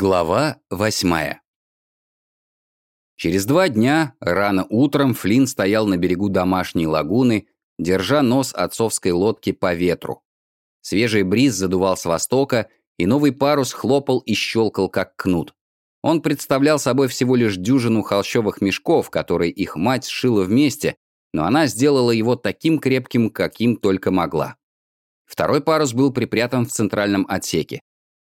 Глава восьмая Через два дня, рано утром, Флинн стоял на берегу домашней лагуны, держа нос отцовской лодки по ветру. Свежий бриз задувал с востока, и новый парус хлопал и щелкал, как кнут. Он представлял собой всего лишь дюжину холщовых мешков, которые их мать сшила вместе, но она сделала его таким крепким, каким только могла. Второй парус был припрятан в центральном отсеке.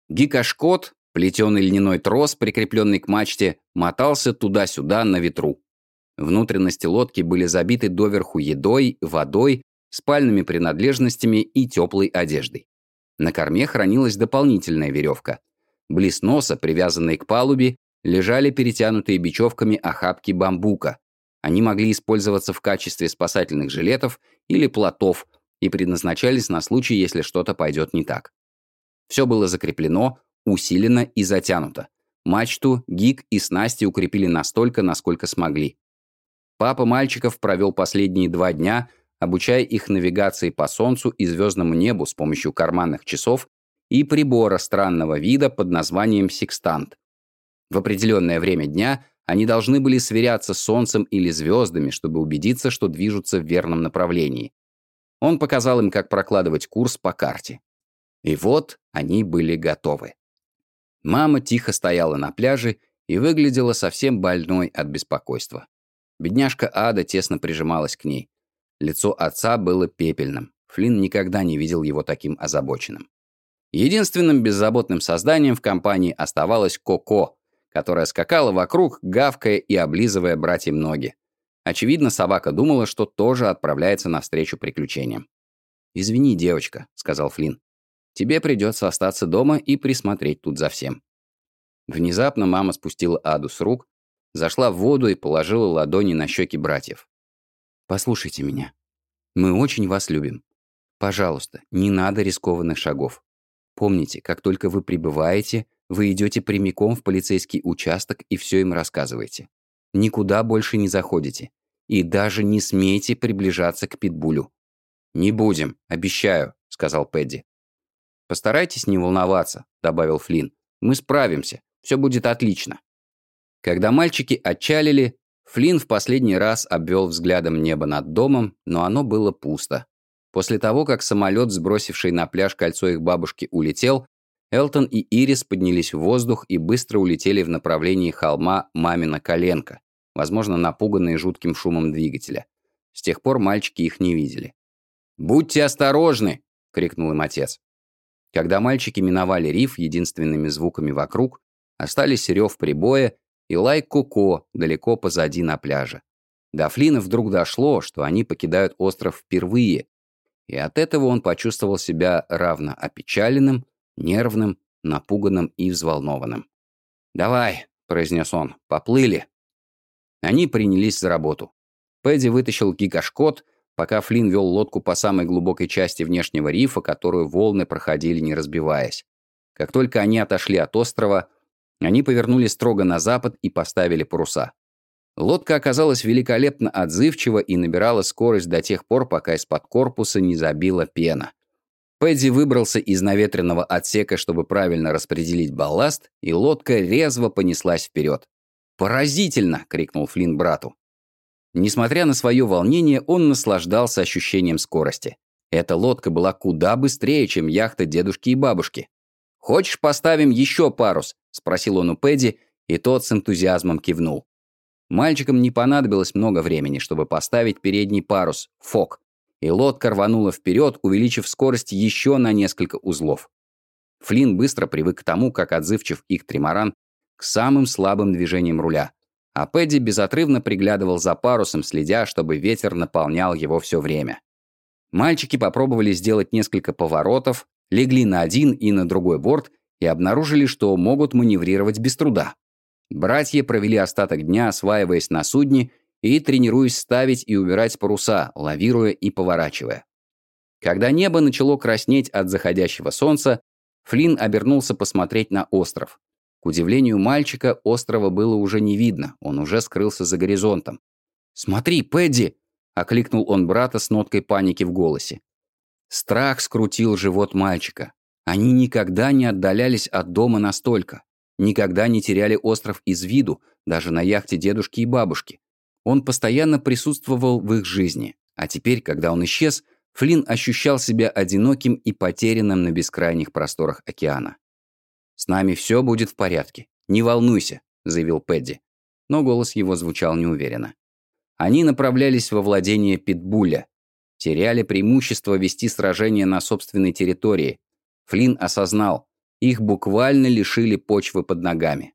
Гикашкот, Плетеный льняной трос, прикрепленный к мачте, мотался туда-сюда на ветру. Внутренности лодки были забиты доверху едой, водой, спальными принадлежностями и теплой одеждой. На корме хранилась дополнительная веревка. Близ носа, привязанные к палубе, лежали перетянутые бечевками охапки бамбука. Они могли использоваться в качестве спасательных жилетов или плотов и предназначались на случай, если что-то пойдет не так. Все было закреплено, усилена и затянута. Мачту, гик и снасти укрепили настолько, насколько смогли. Папа мальчиков провел последние два дня, обучая их навигации по Солнцу и звездному небу с помощью карманных часов и прибора странного вида под названием секстант. В определенное время дня они должны были сверяться с Солнцем или звездами, чтобы убедиться, что движутся в верном направлении. Он показал им, как прокладывать курс по карте. И вот они были готовы. Мама тихо стояла на пляже и выглядела совсем больной от беспокойства. Бедняжка Ада тесно прижималась к ней. Лицо отца было пепельным. Флинн никогда не видел его таким озабоченным. Единственным беззаботным созданием в компании оставалась Коко, которая скакала вокруг, гавкая и облизывая братьям ноги. Очевидно, собака думала, что тоже отправляется навстречу приключениям. «Извини, девочка», — сказал Флинн. Тебе придется остаться дома и присмотреть тут за всем». Внезапно мама спустила Аду с рук, зашла в воду и положила ладони на щеки братьев. «Послушайте меня. Мы очень вас любим. Пожалуйста, не надо рискованных шагов. Помните, как только вы прибываете, вы идете прямиком в полицейский участок и все им рассказываете. Никуда больше не заходите. И даже не смейте приближаться к Питбулю. «Не будем, обещаю», — сказал Пэдди. «Постарайтесь не волноваться», — добавил Флинн. «Мы справимся. Все будет отлично». Когда мальчики отчалили, Флинн в последний раз обвел взглядом небо над домом, но оно было пусто. После того, как самолет, сбросивший на пляж кольцо их бабушки, улетел, Элтон и Ирис поднялись в воздух и быстро улетели в направлении холма Мамина Коленка, возможно, напуганные жутким шумом двигателя. С тех пор мальчики их не видели. «Будьте осторожны!» — крикнул им отец. Когда мальчики миновали риф единственными звуками вокруг, остались рев прибоя и лай Коко далеко позади на пляже. До Флина вдруг дошло, что они покидают остров впервые, и от этого он почувствовал себя равно опечаленным, нервным, напуганным и взволнованным. «Давай», — произнес он, — «поплыли». Они принялись за работу. Пэдди вытащил гигашкот, пока Флинн вел лодку по самой глубокой части внешнего рифа, которую волны проходили, не разбиваясь. Как только они отошли от острова, они повернули строго на запад и поставили паруса. Лодка оказалась великолепно отзывчива и набирала скорость до тех пор, пока из-под корпуса не забила пена. Пэдди выбрался из наветренного отсека, чтобы правильно распределить балласт, и лодка резво понеслась вперед. «Поразительно!» — крикнул Флинн брату. Несмотря на свое волнение, он наслаждался ощущением скорости. Эта лодка была куда быстрее, чем яхта дедушки и бабушки. «Хочешь, поставим еще парус?» – спросил он у Пэдди, и тот с энтузиазмом кивнул. Мальчикам не понадобилось много времени, чтобы поставить передний парус – фок, и лодка рванула вперед, увеличив скорость еще на несколько узлов. Флинн быстро привык к тому, как отзывчив их тримаран к самым слабым движениям руля а Пэдди безотрывно приглядывал за парусом, следя, чтобы ветер наполнял его все время. Мальчики попробовали сделать несколько поворотов, легли на один и на другой борт и обнаружили, что могут маневрировать без труда. Братья провели остаток дня, осваиваясь на судне и тренируясь ставить и убирать паруса, лавируя и поворачивая. Когда небо начало краснеть от заходящего солнца, Флинн обернулся посмотреть на остров. К удивлению мальчика, острова было уже не видно, он уже скрылся за горизонтом. «Смотри, Пэдди!» — окликнул он брата с ноткой паники в голосе. Страх скрутил живот мальчика. Они никогда не отдалялись от дома настолько. никогда не теряли остров из виду, даже на яхте дедушки и бабушки. Он постоянно присутствовал в их жизни, а теперь, когда он исчез, Флинн ощущал себя одиноким и потерянным на бескрайних просторах океана. «С нами все будет в порядке. Не волнуйся», — заявил Пэдди. Но голос его звучал неуверенно. Они направлялись во владение Питбуля. Теряли преимущество вести сражение на собственной территории. Флинн осознал, их буквально лишили почвы под ногами.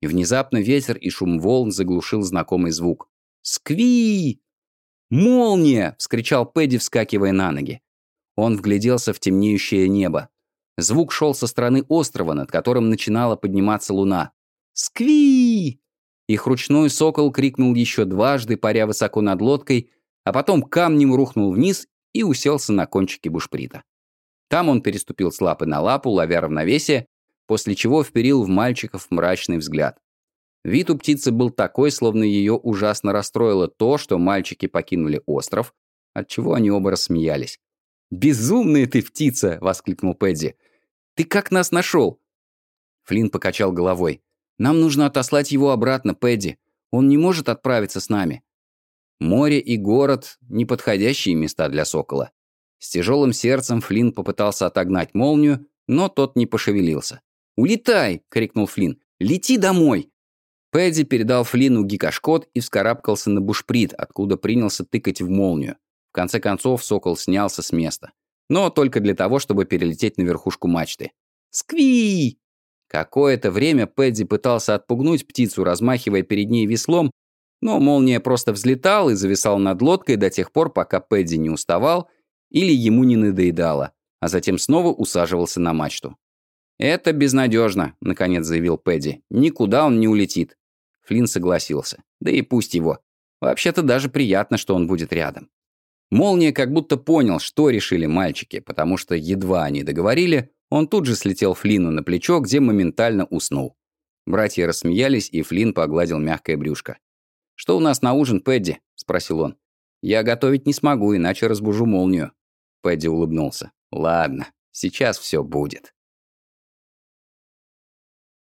И внезапно ветер и шум волн заглушил знакомый звук. «Скви!» «Молния!» — вскричал Пэдди, вскакивая на ноги. Он вгляделся в темнеющее небо. Звук шел со стороны острова, над которым начинала подниматься луна. «Скви!» Их ручной сокол крикнул еще дважды, паря высоко над лодкой, а потом камнем рухнул вниз и уселся на кончике бушприта. Там он переступил с лапы на лапу, ловя равновесие, после чего вперил в мальчиков мрачный взгляд. Вид у птицы был такой, словно ее ужасно расстроило то, что мальчики покинули остров, отчего они оба рассмеялись. «Безумная ты птица!» — воскликнул Пэдди. «Ты как нас нашел?» Флинн покачал головой. «Нам нужно отослать его обратно, Пэдди. Он не может отправиться с нами». Море и город — неподходящие места для сокола. С тяжелым сердцем Флинн попытался отогнать молнию, но тот не пошевелился. «Улетай!» — крикнул Флинн. «Лети домой!» Пэдди передал Флину гикошкот и вскарабкался на бушприт, откуда принялся тыкать в молнию. В конце концов, сокол снялся с места. Но только для того, чтобы перелететь на верхушку мачты. «Скви!» Какое-то время Пэдди пытался отпугнуть птицу, размахивая перед ней веслом, но молния просто взлетал и зависал над лодкой до тех пор, пока Пэдди не уставал или ему не надоедало, а затем снова усаживался на мачту. «Это безнадежно», — наконец заявил Пэдди. «Никуда он не улетит. Флинн согласился. Да и пусть его. Вообще-то даже приятно, что он будет рядом. Молния как будто понял, что решили мальчики, потому что едва они договорили, он тут же слетел Флину на плечо, где моментально уснул. Братья рассмеялись, и Флинн погладил мягкое брюшко. «Что у нас на ужин, Пэдди?» — спросил он. «Я готовить не смогу, иначе разбужу молнию». Пэдди улыбнулся. «Ладно, сейчас все будет».